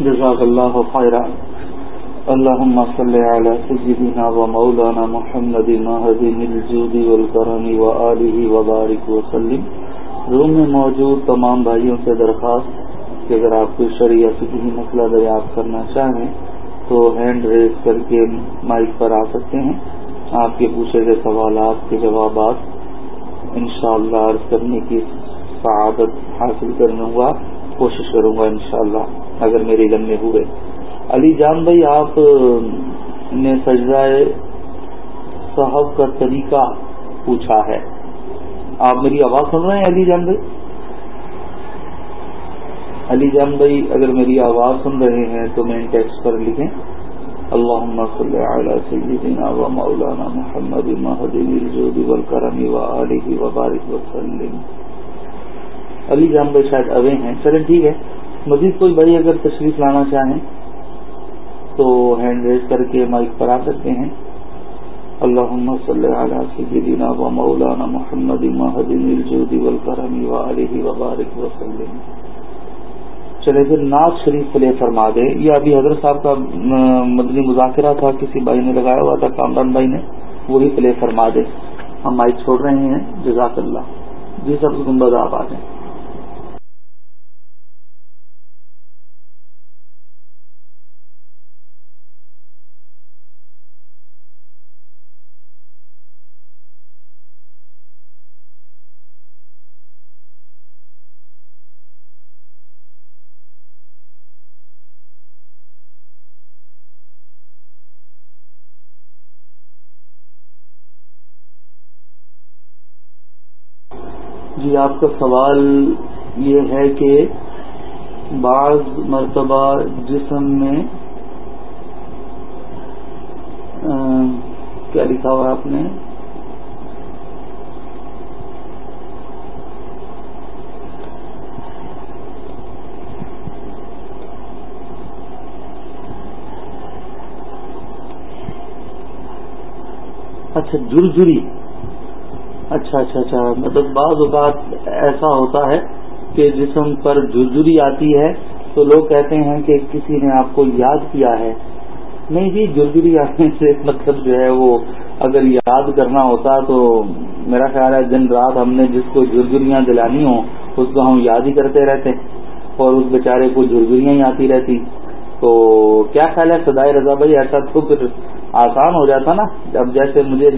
جزاک اللہ خیرہ اللهم صل على سيدنا ومولانا محمد مهدن الجود والكرم وآله وبارك وسلم روم میں موجود تمام بھائیوں سے درخواست کہ اگر آپ کوئی شرعی فکری مسئلہ دریافت کرنا چاہیں تو ہینڈ ریز کر کے مائک پر آ سکتے ہیں۔ آپ کے پوچھے گئے سوالات کے جوابات انشاءاللہ عرض کرنے کی سعادت حاصل کروں گا کوشش کروں گا انشاءاللہ، اگر میرے علم میں ہوئے۔ علی جان بھائی، آپ نے سجدہ صاحب کا طریقہ پوچھا ہے۔ آپ میری آواز سن رہے ہیں علی جان بھائی؟ علی جان بھائی، اگر میری آواز سن رہے ہیں تو میں ٹیکسٹ پر لکھیں۔ اللهم صل على سيدنا ومولانا محمد مهدي الجود والكرم وآله وبارك وسلم علی جان بھائی شاید اوے ہیں۔ چلیں ٹھیک ہے۔ مزید کوئی بھائی اگر تشریف لانا چاہیں تو ہینڈ ریز کر کے مائک پر آ سکتے ہیں۔ اللهم صل على سيدنا ومولانا محمد مهدي الجود والكرم وآله وبارك وسلم چلے پھر ناز شریف پلے فرما دے۔ یہ ابھی حضرت صاحب کا مدنی مذاکرہ تھا، کسی بھائی نے لگایا ہوا تھا، کامران بھائی نے، وہی پلے فرما دے۔ ہم مائک چھوڑ رہے ہیں۔ جزاک اللہ۔ جی سب گنبد آپ آ جائیں جی آپ کا سوال یہ ہے کہ بعض مرتبہ جسم میں کیا لکھا ہوا آپ نے؟ اچھا جرجری۔ اچھا اچھا اچھا۔ مطلب بعض اوقات ایسا ہوتا ہے کہ جسم پر جرجری آتی ہے تو لوگ کہتے ہیں کہ کسی نے آپ کو یاد کیا ہے۔ نہیں جی جرجری آنے سے مطلب جو ہے وہ اگر یاد کرنا ہوتا تو میرا خیال ہے دن رات ہم نے جس کو جرجریاں دلانی ہوں، اس کو ہم یاد ہی کرتے رہتے اور اس بیچارے کو جرجریاں ہی آتی رہتی۔ تو کیا خیال ہے؟ سدائے رضا بھائی، ایسا تو پھر آسان ہو جاتا نا۔ اب جیسے مجھے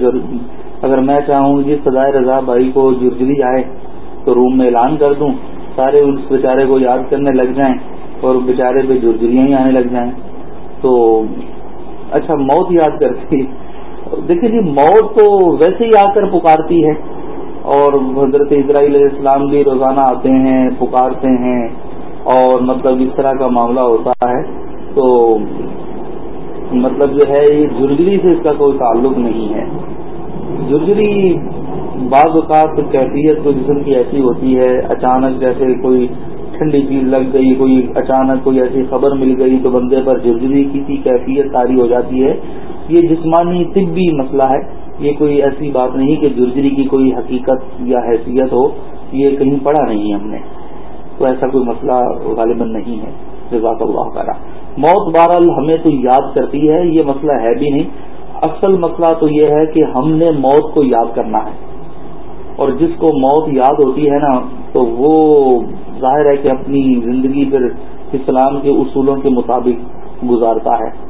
اگر میں چاہوں جی سدائے رضا بھائی کو جرجری آئے تو روم میں اعلان کر دوں، سارے اس بیچارے کو یاد کرنے لگ جائیں اور بیچارے پہ جرجریاں ہی آنے لگ جائیں۔ تو اچھا موت یاد کرتی۔ دیکھیے جی موت تو ویسے ہی آ کر پکارتی ہے۔ اور حضرت اسرائیل علیہ السلام بھی روزانہ آتے ہیں، پکارتے ہیں اور مطلب اس طرح کا معاملہ ہوتا ہے۔ تو مطلب جو ہے، یہ جرجری سے اس کا کوئی تعلق نہیں ہے۔ جرجری بعض اوقات کیفیت تو جسم کی ایسی ہوتی ہے، اچانک جیسے کوئی ٹھنڈی چیز لگ گئی، کوئی اچانک کوئی ایسی خبر مل گئی تو بندے پر جرجری کی سی کیفیت تاری ہو جاتی ہے۔ یہ جسمانی طبی مسئلہ ہے۔ یہ کوئی ایسی بات نہیں کہ جرجری کی کوئی حقیقت یا حیثیت ہو۔ یہ کہیں پڑا نہیں ہم نے۔ تو ایسا کوئی مسئلہ غالباً نہیں ہے۔ جزاک اللہ تعالیٰ موت بہرحال ہمیں تو یاد کرتی ہے، یہ مسئلہ ہے بھی نہیں۔ اصل مسئلہ تو یہ ہے کہ ہم نے موت کو یاد کرنا ہے۔ اور جس کو موت یاد ہوتی ہے نا، تو وہ ظاہر ہے کہ اپنی زندگی پھر اسلام کے اصولوں کے مطابق گزارتا ہے۔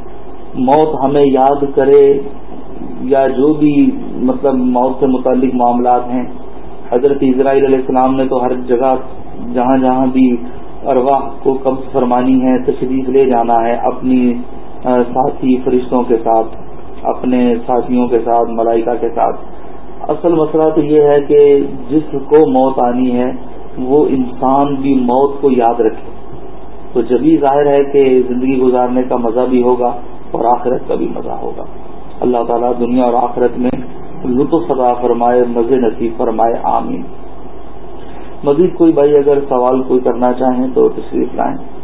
موت ہمیں یاد کرے یا جو بھی مطلب موت سے متعلق معاملات ہیں۔ حضرت اسرائیل علیہ السلام نے تو ہر جگہ جہاں جہاں بھی ارواح کو قبض فرمانی ہے، تشریف لے جانا ہے اپنی ساتھی، فرشتوں کے ساتھ۔ اپنے ساتھیوں کے ساتھ، ملائکہ کے ساتھ۔ اصل مسئلہ تو یہ ہے کہ جس کو موت آنی ہے، وہ انسان بھی موت کو یاد رکھے۔ تو جبھی ظاہر ہے کہ زندگی گزارنے کا مزہ بھی ہوگا اور آخرت کا بھی مزہ ہوگا۔ اللہ تعالیٰ دنیا اور آخرت میں لطف ادا فرمائے، مزے نصیب فرمائے۔ آمین۔ مزید کوئی بھائی اگر سوال کوئی کرنا چاہیں تو تشریف لائیں۔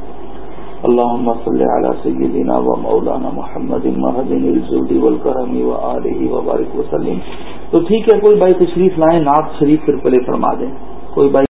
اللهم صل على سيدنا ومولانا محمد المهدن الجود والكرم وآله وبارك وسلم۔ تو ٹھیک ہے، کوئی بھائی تشریف لائیں، نعت شریف پھر پلے فرما دیں۔ کوئی بھائی